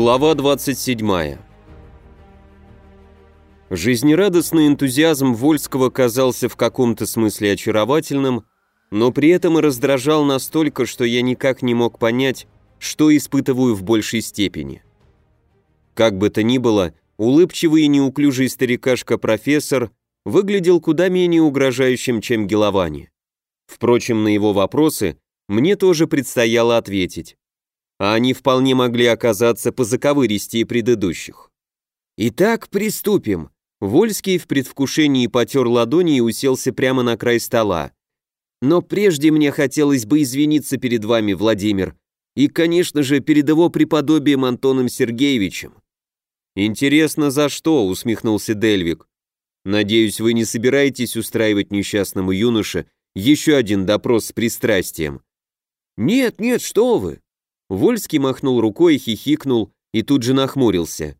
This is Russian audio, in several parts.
Глава 27. Жизнерадостный энтузиазм Вольского казался в каком-то смысле очаровательным, но при этом и раздражал настолько, что я никак не мог понять, что испытываю в большей степени. Как бы то ни было, улыбчивый и неуклюжий старикашка-профессор выглядел куда менее угрожающим, чем Геловани. Впрочем, на его вопросы мне тоже предстояло ответить а они вполне могли оказаться по заковыристее предыдущих. «Итак, приступим», Вольский в предвкушении потер ладони и уселся прямо на край стола. «Но прежде мне хотелось бы извиниться перед вами, Владимир, и, конечно же, перед его преподобием Антоном Сергеевичем». «Интересно, за что?» — усмехнулся Дельвик. «Надеюсь, вы не собираетесь устраивать несчастному юноше еще один допрос с пристрастием?» «Нет, нет, что вы! Вольский махнул рукой, хихикнул и тут же нахмурился.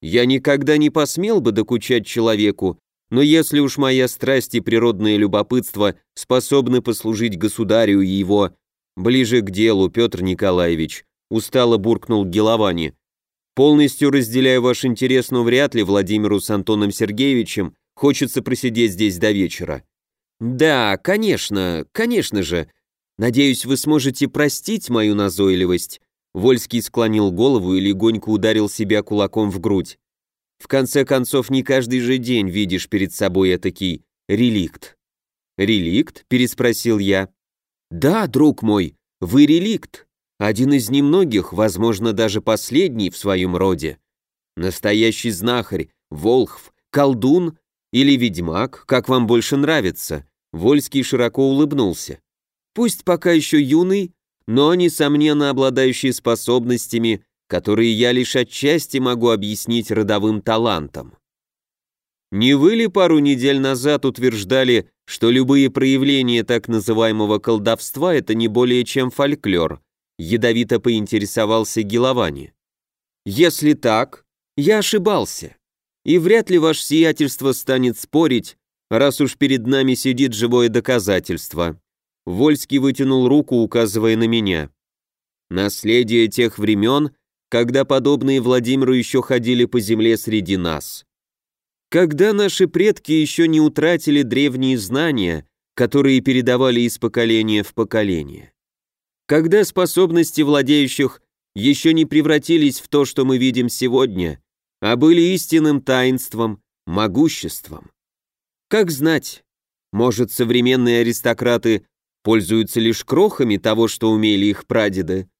«Я никогда не посмел бы докучать человеку, но если уж моя страсть и природное любопытство способны послужить государю и его...» «Ближе к делу, Петр Николаевич», — устало буркнул Геловани. «Полностью разделяю ваш интерес, но вряд ли Владимиру с Антоном Сергеевичем хочется просидеть здесь до вечера». «Да, конечно, конечно же», Надеюсь, вы сможете простить мою назойливость. Вольский склонил голову и легонько ударил себя кулаком в грудь. В конце концов, не каждый же день видишь перед собой этакий реликт. «Реликт?» – переспросил я. «Да, друг мой, вы реликт. Один из немногих, возможно, даже последний в своем роде. Настоящий знахарь, волхв, колдун или ведьмак, как вам больше нравится». Вольский широко улыбнулся пусть пока еще юный, но, несомненно, обладающий способностями, которые я лишь отчасти могу объяснить родовым талантом. Не вы ли пару недель назад утверждали, что любые проявления так называемого колдовства – это не более чем фольклор? Ядовито поинтересовался Геловани. Если так, я ошибался. И вряд ли ваше сиятельство станет спорить, раз уж перед нами сидит живое доказательство. Вольский вытянул руку, указывая на меня. Наследие тех времен, когда подобные Владимиру еще ходили по земле среди нас. Когда наши предки еще не утратили древние знания, которые передавали из поколения в поколение. Когда способности владеющих еще не превратились в то, что мы видим сегодня, а были истинным таинством, могуществом. Как знать, может, современные аристократы пользуются лишь крохами того, что умели их прадеды.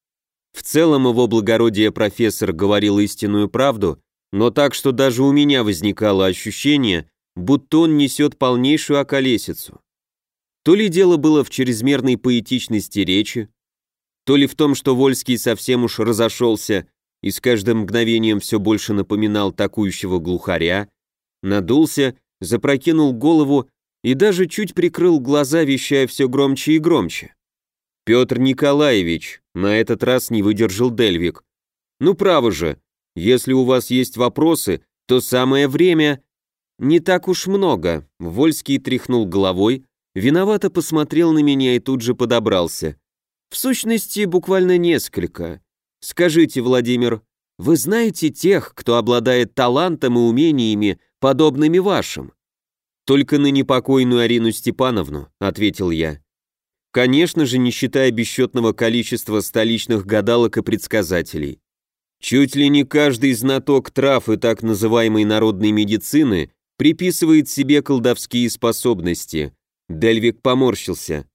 В целом его благородие профессор говорил истинную правду, но так, что даже у меня возникало ощущение, будто он несет полнейшую околесицу. То ли дело было в чрезмерной поэтичности речи, то ли в том, что Вольский совсем уж разошелся и с каждым мгновением все больше напоминал такующего глухаря, надулся, запрокинул голову и даже чуть прикрыл глаза, вещая все громче и громче. «Петр Николаевич», на этот раз не выдержал Дельвик. «Ну право же, если у вас есть вопросы, то самое время...» «Не так уж много», — Вольский тряхнул головой, виновато посмотрел на меня и тут же подобрался. «В сущности, буквально несколько. Скажите, Владимир, вы знаете тех, кто обладает талантом и умениями, подобными вашим? «Только на непокойную Арину Степановну», — ответил я. Конечно же, не считая бесчетного количества столичных гадалок и предсказателей. Чуть ли не каждый знаток трав и так называемой народной медицины приписывает себе колдовские способности. Дельвик поморщился.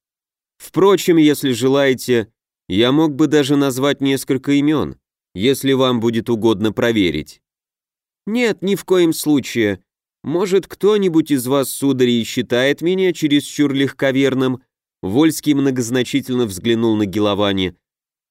Впрочем, если желаете, я мог бы даже назвать несколько имен, если вам будет угодно проверить. Нет, ни в коем случае, может, кто-нибудь из вас, судари, считает меня чересчур легковерным?» Вольский многозначительно взглянул на Геловани.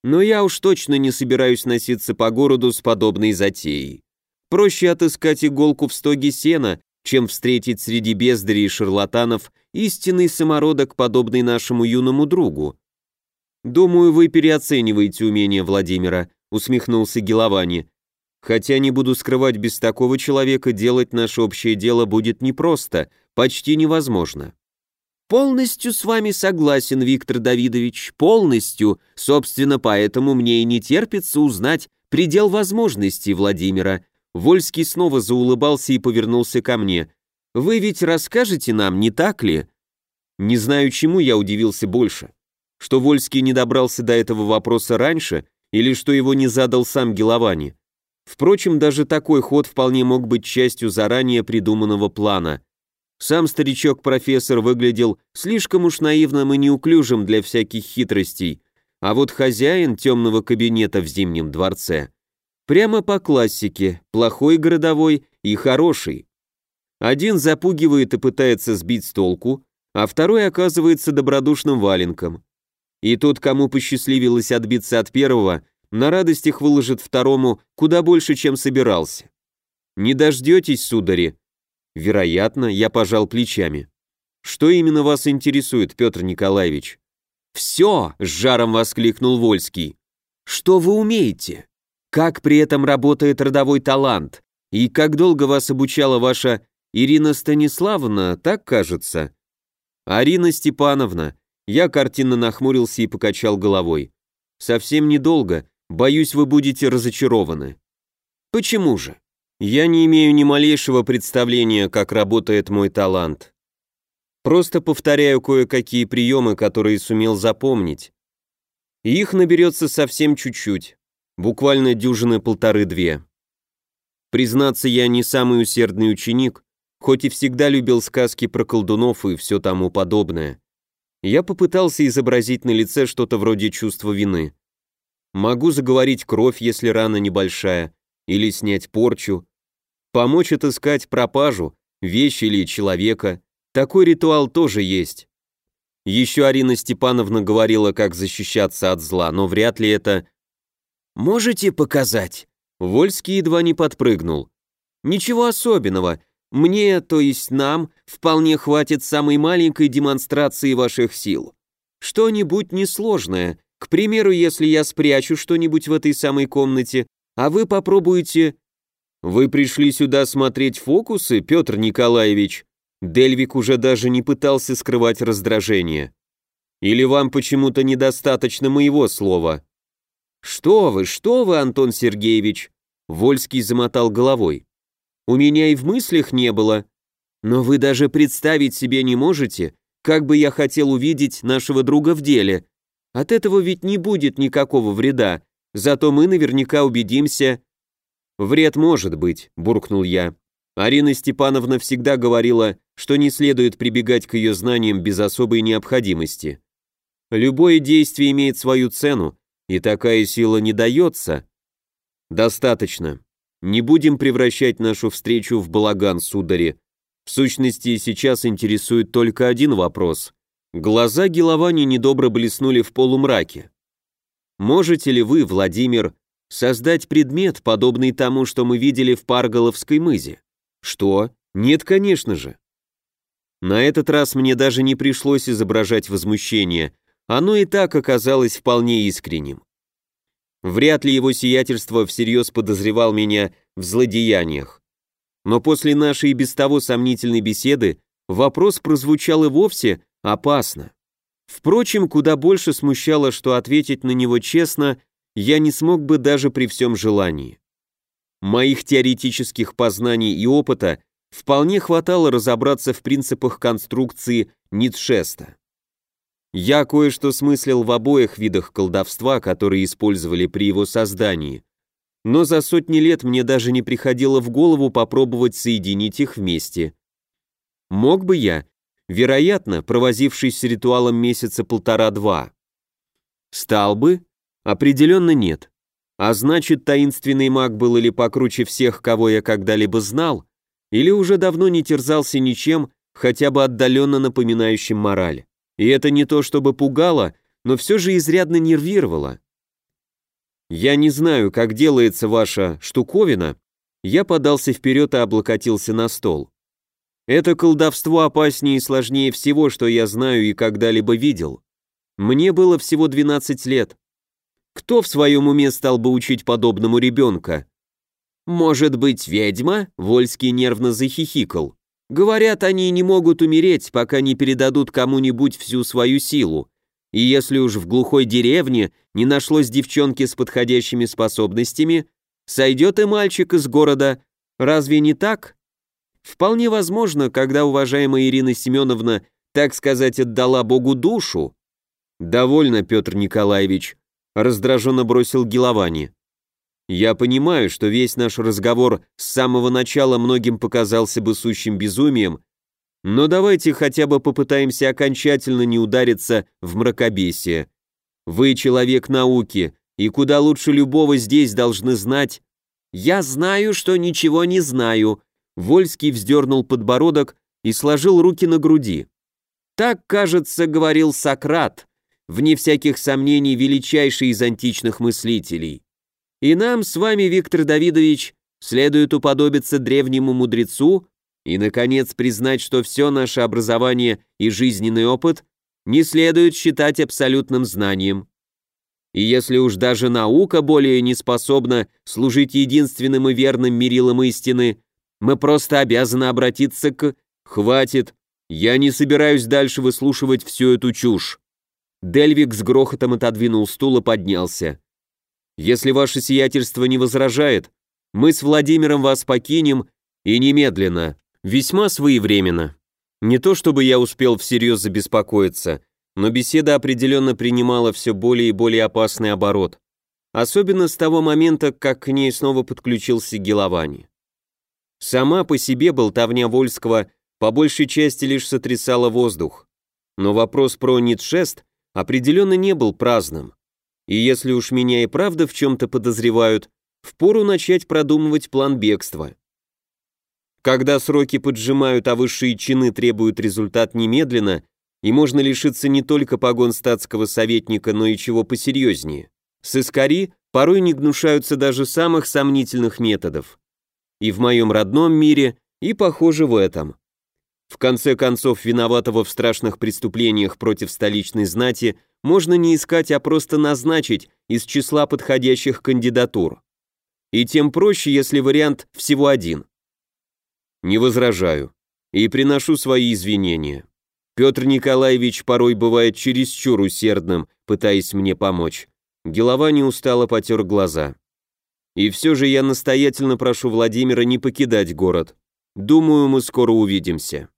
«Но я уж точно не собираюсь носиться по городу с подобной затеей. Проще отыскать иголку в стоге сена, чем встретить среди бездарей и шарлатанов истинный самородок, подобный нашему юному другу. «Думаю, вы переоцениваете умение Владимира», — усмехнулся Геловани. Хотя не буду скрывать, без такого человека делать наше общее дело будет непросто, почти невозможно. Полностью с вами согласен, Виктор Давидович, полностью. Собственно, поэтому мне и не терпится узнать, предел возможностей Владимира. Вольский снова заулыбался и повернулся ко мне. Вы ведь расскажете нам, не так ли? Не знаю, чему я удивился больше. Что Вольский не добрался до этого вопроса раньше, или что его не задал сам Геловани. Впрочем, даже такой ход вполне мог быть частью заранее придуманного плана. Сам старичок-профессор выглядел слишком уж наивным и неуклюжим для всяких хитростей, а вот хозяин темного кабинета в Зимнем дворце прямо по классике, плохой городовой и хороший. Один запугивает и пытается сбить с толку, а второй оказывается добродушным валенком. И тот, кому посчастливилось отбиться от первого, на радостях выложит второму куда больше, чем собирался. Не дождетесь, судари? Вероятно, я пожал плечами. Что именно вас интересует, Петр Николаевич? Все, с жаром воскликнул Вольский. Что вы умеете? Как при этом работает родовой талант? И как долго вас обучала ваша Ирина Станиславовна, так кажется? Арина Степановна. Я картинно нахмурился и покачал головой. Совсем недолго. Боюсь, вы будете разочарованы. Почему же? Я не имею ни малейшего представления, как работает мой талант. Просто повторяю кое-какие приемы, которые сумел запомнить. Их наберется совсем чуть-чуть, буквально дюжины полторы-две. Признаться, я не самый усердный ученик, хоть и всегда любил сказки про колдунов и все тому подобное. Я попытался изобразить на лице что-то вроде чувства вины. Могу заговорить кровь, если рана небольшая, или снять порчу, помочь отыскать пропажу, вещь или человека. Такой ритуал тоже есть. Еще Арина Степановна говорила, как защищаться от зла, но вряд ли это... «Можете показать?» Вольский едва не подпрыгнул. «Ничего особенного, мне, то есть нам, вполне хватит самой маленькой демонстрации ваших сил. Что-нибудь несложное. К примеру, если я спрячу что-нибудь в этой самой комнате, а вы попробуете... Вы пришли сюда смотреть фокусы, Петр Николаевич? Дельвик уже даже не пытался скрывать раздражение. Или вам почему-то недостаточно моего слова? Что вы, что вы, Антон Сергеевич? Вольский замотал головой. У меня и в мыслях не было. Но вы даже представить себе не можете, как бы я хотел увидеть нашего друга в деле. От этого ведь не будет никакого вреда, зато мы наверняка убедимся...» «Вред может быть», — буркнул я. Арина Степановна всегда говорила, что не следует прибегать к ее знаниям без особой необходимости. Любое действие имеет свою цену, и такая сила не дается. Достаточно. Не будем превращать нашу встречу в балаган, судари. В сущности, сейчас интересует только один вопрос. Глаза Геловани недобро блеснули в полумраке. Можете ли вы, Владимир, создать предмет, подобный тому, что мы видели в Парголовской мызе? Что? Нет, конечно же. На этот раз мне даже не пришлось изображать возмущение, оно и так оказалось вполне искренним. Вряд ли его сиятельство всерьез подозревал меня в злодеяниях. Но после нашей и без того сомнительной беседы вопрос прозвучал и вовсе опасно. Впрочем, куда больше смущало, что ответить на него честно я не смог бы даже при всем желании. Моих теоретических познаний и опыта вполне хватало разобраться в принципах конструкции Ницшеста. Я кое-что смыслил в обоих видах колдовства, которые использовали при его создании, но за сотни лет мне даже не приходило в голову попробовать соединить их вместе. Мог бы я, вероятно, провозившись с ритуалом месяца полтора-два. Стал бы? Определенно нет. А значит, таинственный маг был или покруче всех, кого я когда-либо знал, или уже давно не терзался ничем, хотя бы отдаленно напоминающим мораль. И это не то чтобы пугало, но все же изрядно нервировало. «Я не знаю, как делается ваша штуковина», я подался вперед и облокотился на стол. Это колдовство опаснее и сложнее всего, что я знаю и когда-либо видел. Мне было всего 12 лет. Кто в своем уме стал бы учить подобному ребенка? Может быть, ведьма? Вольский нервно захихикал. Говорят, они не могут умереть, пока не передадут кому-нибудь всю свою силу. И если уж в глухой деревне не нашлось девчонки с подходящими способностями, сойдет и мальчик из города. Разве не так? Вполне возможно, когда уважаемая Ирина Семеновна, так сказать, отдала Богу душу. Довольно, Петр Николаевич, раздраженно бросил Геловани. Я понимаю, что весь наш разговор с самого начала многим показался бы сущим безумием, но давайте хотя бы попытаемся окончательно не удариться в мракобесие. Вы человек науки, и куда лучше любого здесь должны знать. Я знаю, что ничего не знаю. Вольский вздернул подбородок и сложил руки на груди. Так, кажется, говорил Сократ, вне всяких сомнений величайший из античных мыслителей. И нам с вами, Виктор Давидович, следует уподобиться древнему мудрецу и, наконец, признать, что все наше образование и жизненный опыт не следует считать абсолютным знанием. И если уж даже наука более не способна служить единственным и верным мерилом истины, мы просто обязаны обратиться к «Хватит, я не собираюсь дальше выслушивать всю эту чушь». Дельвик с грохотом отодвинул стул и поднялся. «Если ваше сиятельство не возражает, мы с Владимиром вас покинем и немедленно. Весьма своевременно. Не то чтобы я успел всерьез забеспокоиться, но беседа определенно принимала все более и более опасный оборот. Особенно с того момента, как к ней снова подключился Геловани. Сама по себе болтовня Вольского по большей части лишь сотрясала воздух. Но вопрос про Ницшест определенно не был праздным. И если уж меня и правда в чем-то подозревают, впору начать продумывать план бегства. Когда сроки поджимают, а высшие чины требуют результат немедленно, и можно лишиться не только погон статского советника, но и чего посерьезнее. Сыскари порой не гнушаются даже самых сомнительных методов. И в моем родном мире, и, похоже, в этом. В конце концов, виноватого в страшных преступлениях против столичной знати можно не искать, а просто назначить из числа подходящих кандидатур. И тем проще, если вариант всего один. Не возражаю. И приношу свои извинения. Петр Николаевич порой бывает чересчур усердным, пытаясь мне помочь. Гелова устало потер глаза. И все же я настоятельно прошу Владимира не покидать город. Думаю, мы скоро увидимся.